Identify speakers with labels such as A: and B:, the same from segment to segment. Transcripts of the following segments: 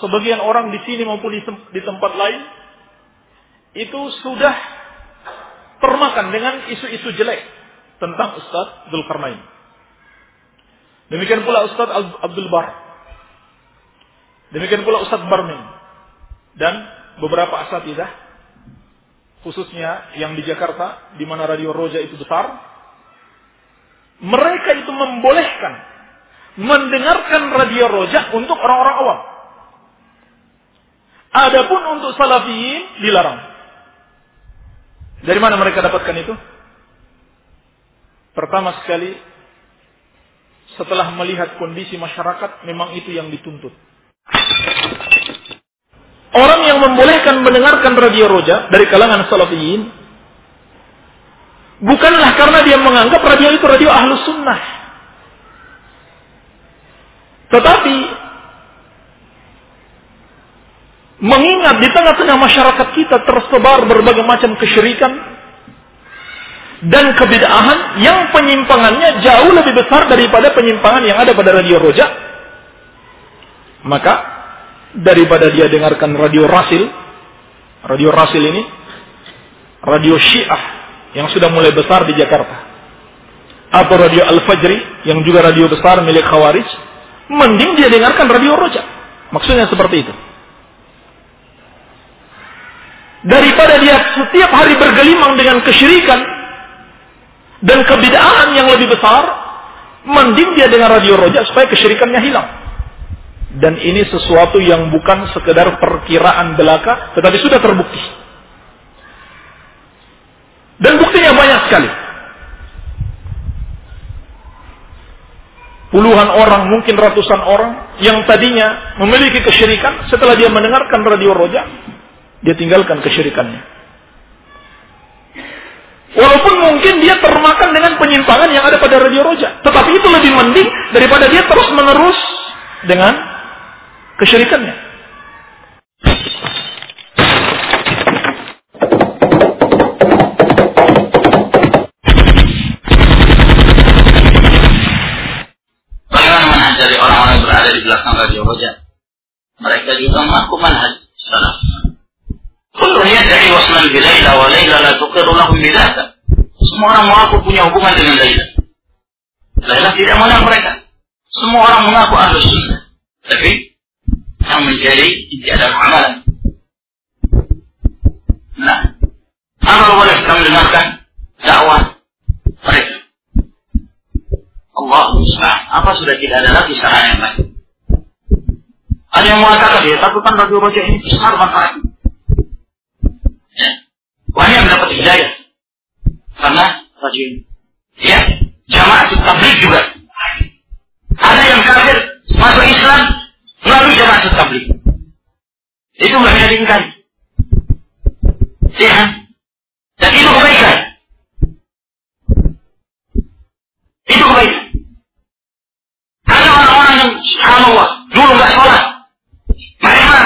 A: sebagian orang di sini maupun di, tempat lain itu sudah termakan dengan isu-isu jelek tentang Ustaz Zulkarnain. Demikian pula Ustaz Abdul Bar. Demikian pula Ustaz Barmin. Dan beberapa asatidah khususnya yang di Jakarta di mana Radio Roja itu besar mereka itu membolehkan mendengarkan Radio Roja untuk orang-orang awam. Adapun untuk salafiyin dilarang. Dari mana mereka dapatkan itu? Pertama sekali setelah melihat kondisi masyarakat memang itu yang dituntut. Orang yang membolehkan mendengarkan radio roja dari kalangan salafiyin bukanlah karena dia menganggap radio itu radio ahlus sunnah. Tetapi mengingat di tengah-tengah masyarakat kita tersebar berbagai macam kesyirikan dan kebidaahan yang penyimpangannya jauh lebih besar daripada penyimpangan yang ada pada radio roja. Maka daripada dia dengarkan radio Rasil, radio Rasil ini radio Syiah yang sudah mulai besar di Jakarta. Atau radio Al-Fajri yang juga radio besar milik Khawarij, mending dia dengarkan radio Roja. Maksudnya seperti itu. Daripada dia setiap hari bergelimang dengan kesyirikan dan kebidaan yang lebih besar, mending dia dengar radio Roja supaya kesyirikannya hilang. Dan ini sesuatu yang bukan sekedar perkiraan belaka, tetapi sudah terbukti. Dan buktinya banyak sekali. Puluhan orang, mungkin ratusan orang yang tadinya memiliki kesyirikan, setelah dia mendengarkan radio roja, dia tinggalkan kesyirikannya. Walaupun mungkin dia termakan dengan penyimpangan yang ada pada radio roja. Tetapi itu lebih mending daripada dia terus menerus dengan kesyirikannya.
B: Orang-orang berada di belakang radio roja? Mereka juga mengaku manhaj salaf. Waslan bi Laila wa Laila la tuqiru lahum bidata. Semua orang mengaku punya hubungan dengan Laila. Laila tidak mengenal mereka. Semua orang mengaku ahlu sunnah. Tapi yang menjadi tidak ada amalan. Nah, apa boleh kita mendengarkan dakwah mereka? Allah musta'an. Apa sudah tidak ada lagi sarana yang lain? Ada yang mengatakan dia, tapi kan radio roja ini besar manfaatnya. Ya. Banyak mendapat hidayah. Karena radio ini. Ya, jamaah tabligh juga. Ada yang kafir masuk Islam melalui jamaah tabligh. Itu nggak bisa diingkari. Ya. Dan itu kebaikan. Itu kebaikan. Ada orang-orang yang subhanallah dulu nggak sholat, mereka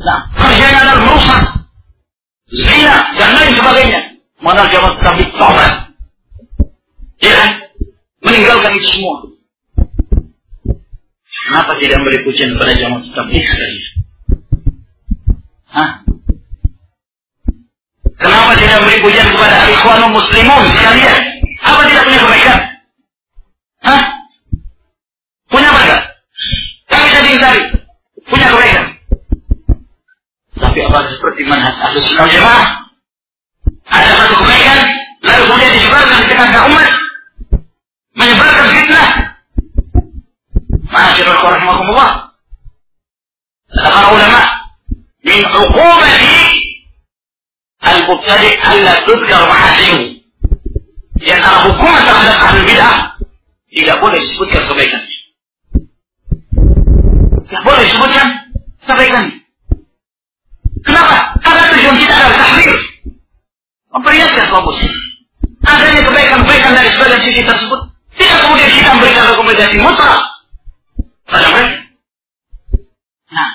B: nah kerjanya adalah merusak, zina dan lain sebagainya. Mana jamaah tabligh tobat, ya kan? meninggalkan itu semua. Kenapa tidak memberi pujian kepada jamaah tabligh sekalian? Hah? Kenapa tidak memberi pujian kepada ikhwanul muslimun sekalian? Apa tidak punya kebaikan? Hah? Punya apa enggak? Kami bisa diingkari. Punya kebaikan. Tapi apa seperti manhaj ahlus sunnah jamaah? Ada satu kebaikan, lalu kemudian disebarkan di tengah umat, menyebarkan fitnah. Masyarul rahimahumullah. Kata para ulama, al-mubtadi' alla tudkar mahasinu. Di antara hukuman terhadap ahli bid'ah tidak boleh disebutkan kebaikan. Tidak boleh disebutkan kebaikan. Kenapa? Karena tujuan kita adalah tahmir. Memperlihatkan kaum muslim. Adanya kebaikan-kebaikan dari sebagian sisi tersebut. Tidak kemudian kita memberikan rekomendasi mutlak pada mereka. Nah,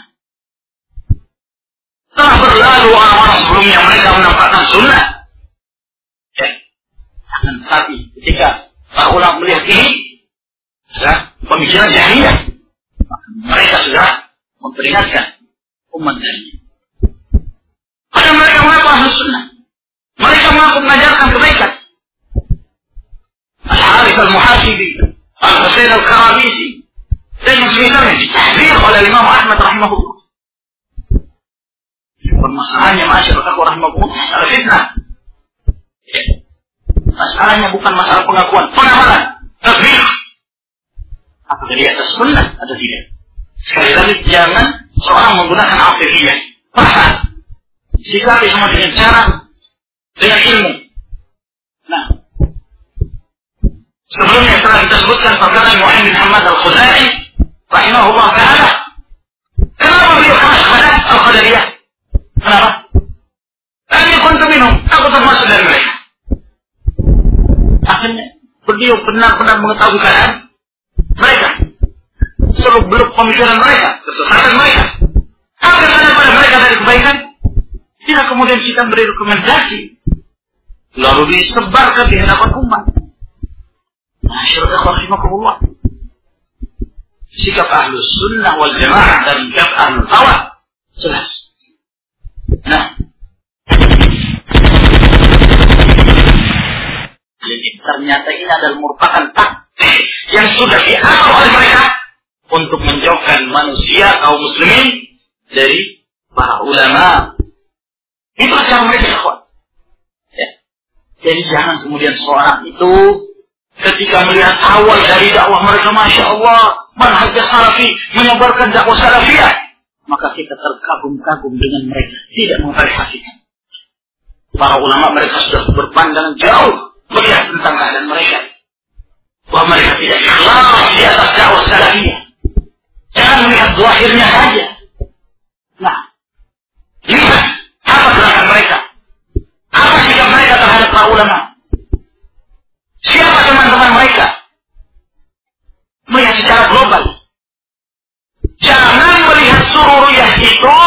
B: berlalu orang-orang sebelumnya mereka menampakkan sunnah. Ya. Akan tetapi ketika para ulama melihat ini, sudah pemikiran jahiliyah. Mereka sudah memperingatkan umat lainnya. Ada mereka mengaku ahli sunnah. Mereka mengaku mengajarkan kebaikan. Al-Harith al-Muhasibi, Al-Husain al-Karabisi, dan yang semisalnya oleh Imam Ahmad rahimahullah. Permasalahannya masyarakat rahimahullah masalah fitnah. Ya. Masalahnya bukan masalah pengakuan, pengamalan, tabir. Apakah di atas sunnah atau tidak? Sekali lagi jangan seorang menggunakan afifiyah. Pasal. Sikapi semua dengan cara dengan ilmu. Nah, sebelumnya telah kita sebutkan perkataan Muhammad bin Hamad al-Khuzai rahimahullah taala. Kenapa beliau keras pada al-Qadariyah? Kenapa? Kami kuntu minum, aku termasuk dari mereka. Akhirnya beliau benar-benar mengetahui keadaan mereka. Seluruh beluk pemikiran mereka, kesesatan mereka. Apa yang pada mereka dari kebaikan? Tidak kemudian kita beri rekomendasi. Lalu disebarkan di hadapan umat. Masyarakat. Sikap ahlu sunnah wal jamaah dan sikap ahlu tawar. Jelas. Nah. Jadi ternyata ini adalah merupakan taktik yang sudah diatur oleh mereka untuk menjauhkan manusia kaum muslimin dari para ulama itu cara mereka ikhwan. Ya. Jadi jangan kemudian seorang itu ketika melihat awal dari dakwah mereka, Masya Allah, manhajnya salafi, menyebarkan dakwah salafiyah. Maka kita terkagum-kagum dengan mereka. Tidak mengetahui hakikat. Para ulama mereka sudah berpandangan jauh melihat tentang keadaan mereka. Bahwa mereka tidak ikhlas di atas dakwah salafiyah. Jangan melihat zahirnya saja. Nah, lihat apa gerakan mereka? Apa sikap mereka terhadap para ulama? Siapa teman-teman mereka? Melihat secara global. Jangan melihat sururiyah itu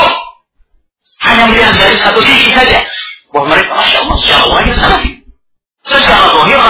B: hanya melihat dari satu sisi saja. Bahwa mereka, Masya Allah, secara salafi.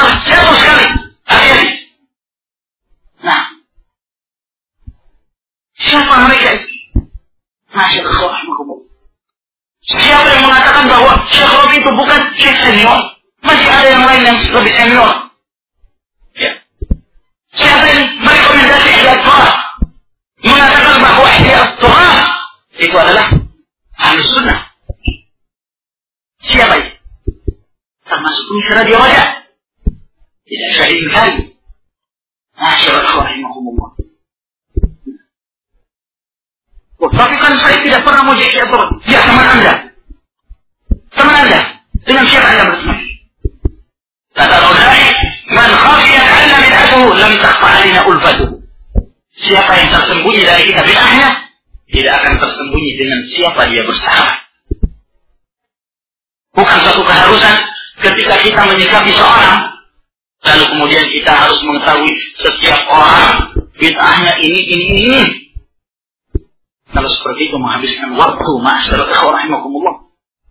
B: Sudah terjatuh sekali, hati-hati. Nah, siapa mereka itu? Siapa yang mengatakan bahwa Syekh Robi itu bukan Syekh senior? Masih ada yang lain yang lebih senior. Ya. Siapa yang merekomendasi Ihya Torah? Mengatakan bahwa Ihya Torah itu adalah Ahlus Sunnah. Siapa itu? Termasuk pengisi radio wajah. Tidak bisa diingkari. Masyarakat rahimahumullah. Oh, tapi kan saya tidak pernah mau jadi syaitan. Ya, teman Anda. Teman Anda. Dengan siapa Anda berteman? Kata Raudhai, Man khafiyat anna min aduhu, lam takfa alina ulfatu. Siapa yang tersembunyi dari kita bid'ahnya, tidak akan tersembunyi dengan siapa dia bersahabat. Bukan satu keharusan ketika kita menyikapi seorang, lalu kemudian kita harus mengetahui setiap orang bid'ahnya ini, ini, ini. Kalau seperti itu menghabiskan waktu, rahimahumullah.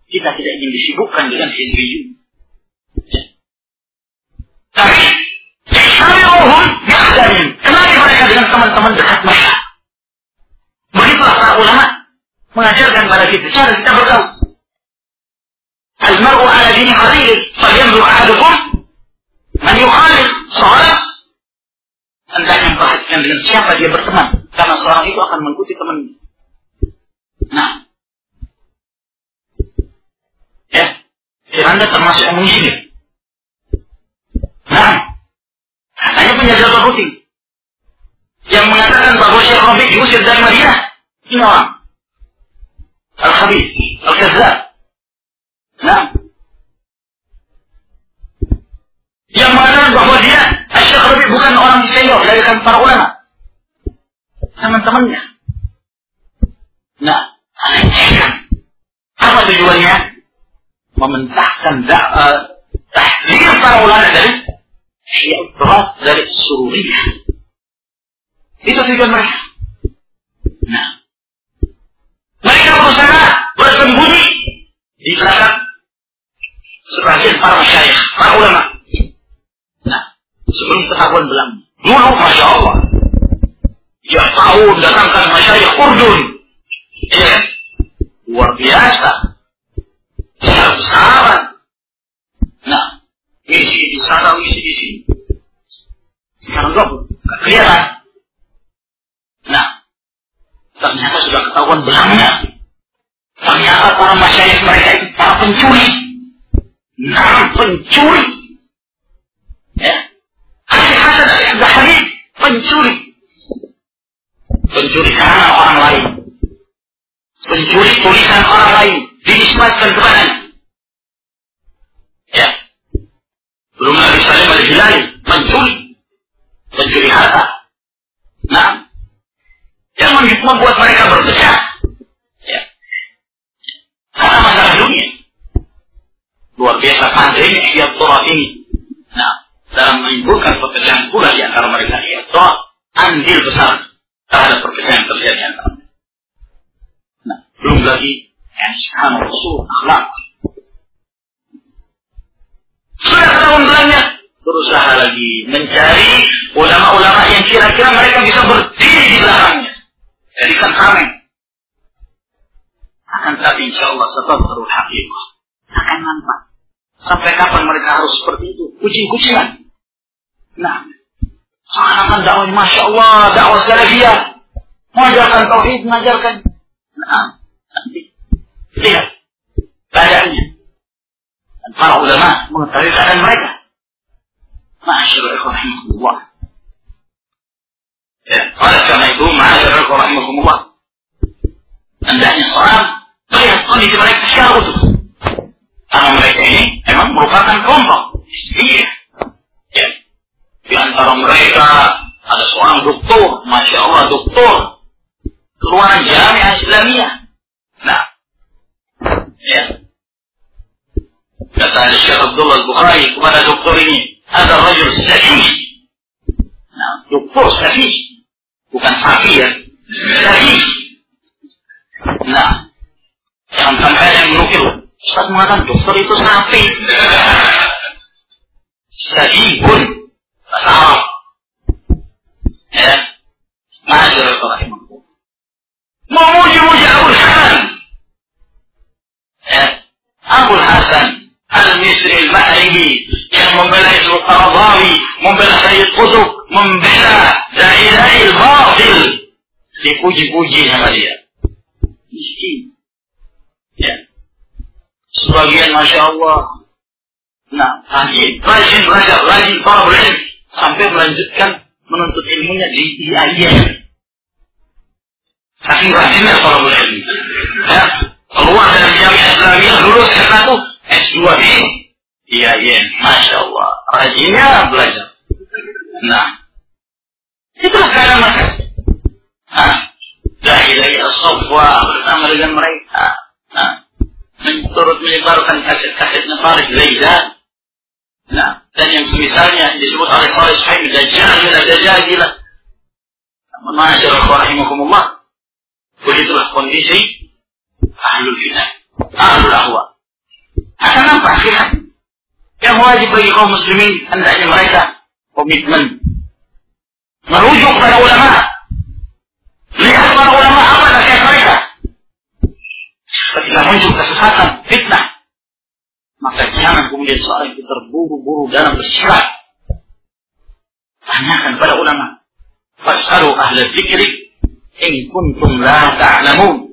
B: Kita tidak ingin disibukkan dengan hizbiyun. Tapi, kami mohon, yahdarin. Kenali mereka dengan teman-teman dekat mereka. Begitulah para ulama mengajarkan pada kita cara kita bergaul. Al-mar'u ala dini khalili, falyanzur ahadukum man yukhalil seorang hendaknya memperhatikan dengan siapa dia berteman karena seorang itu akan mengikuti temannya. Nah. Ya. Firanda termasuk yang mengisir. Nah. Katanya punya jadwal rutin. Yang mengatakan bahwa Syekh Rabi diusir dari Madinah. Ini orang. Al-Khabib. Al-Kazab. Nah. Yang mengatakan bahwa dia Syekh Rabi bukan orang senior dari para ulama. teman-temannya. Nah, anehkan. Apa tujuannya? Mementahkan uh, tahdir para ulama dari berat dari sururiyah. Itu tujuan mereka. Nah, mereka berusaha bersembunyi di belakang sebagian para masyayikh, para ulama. Sebelum ketahuan belang, dulu masya Allah, ya tahu datangkan masyayikh Urdun, ya, luar biasa, besar besaran. Nah, isi di sana, isi di sini. Sekarang kok nggak kelihatan. Nah, ternyata sudah ketahuan belangnya. Ternyata para masyayikh mereka itu para pencuri. Nah, pencuri. Hasil-hasil dari pencuri. Pencuri karena orang lain. Pencuri tulisan orang lain. Dinisbatkan kepada Ya. Belum lagi saling al-hilali. Mencuri. Pencuri harta. Nah. Yang membuat mereka berpecah. Ya. Karena masalah dunia. Luar biasa pandainya Iyad Torah ini. Dalam menimbulkan perpecahan pula di antara mereka. Torah andil besar terhadap perpecahan yang terjadi antara mereka. Nah, belum lagi sekarang Rasul akhlak. Sudah tahun belanja berusaha lagi mencari ulama-ulama yang kira-kira mereka bisa berdiri di belakangnya. Jadikan kami. Akan tapi insya Allah sebab terus hakikat akan nampak. Sampai kapan mereka harus seperti itu? Kucing-kucingan. Nah, seakan-akan dakwahnya Masya Allah, dakwah salafiyah. Mengajarkan tauhid, mengajarkan. Nah, nanti. Lihat. Keadaannya. Dan para ulama mengetahui keadaan mereka. Masyaallah rahimahullah. Ya, oleh karena itu, masyaallah rahimahullah. Hendaknya seorang melihat kondisi mereka secara utuh. Karena mereka ini memang merupakan kelompok. Iya. Di antara mereka ada seorang doktor, masya Allah doktor, keluaran jamiah Islamiyah. Nah, ya. Kata Syekh Abdullah Al-Bukhari kepada doktor ini, ada rajul sahih. Nah, doktor sahih. Bukan sapi ya. Sahih. Nah, jangan sampai yang menukil. Ustaz mengatakan dokter itu sapi. Sahihun. Membela Sayyid Qutub. Membela Da'ilai Al-Batil. Dipuji-puji sama dia. Miskin. Ya. Sebagian Masya Allah. Nah, rajin, rajin rajin para belajar. Sampai melanjutkan menuntut ilmunya di IAIN. Saking rajinnya para belajar. Ya. Keluar dari jamiah Islamiyah, lulus S1, S2 di IAIN. Masya Allah. Rajinnya belajar. Nah. Itulah keadaan mereka. Nah. Dahilai as-safwa bersama dengan mereka. Nah menurut menyebarkan kaset-kaset Nafarid Laila. Nah, dan yang semisalnya disebut oleh Salih Suhaim Dajjal, Dajjal gila. Namun masyarakat. Begitulah kondisi ahlul fitnah, ahlul ahwa. Akan nampak akhirnya. Yang wajib bagi kaum muslimin hendaknya mereka komitmen merujuk pada ulama. Lihat para ulama apa nasihat mereka ketika muncul kesesatan, fitnah, maka jangan kemudian seorang itu terburu-buru dalam bersirat. Tanyakan pada ulama. Fas'alu ahla dzikri in kuntum la ta'lamun.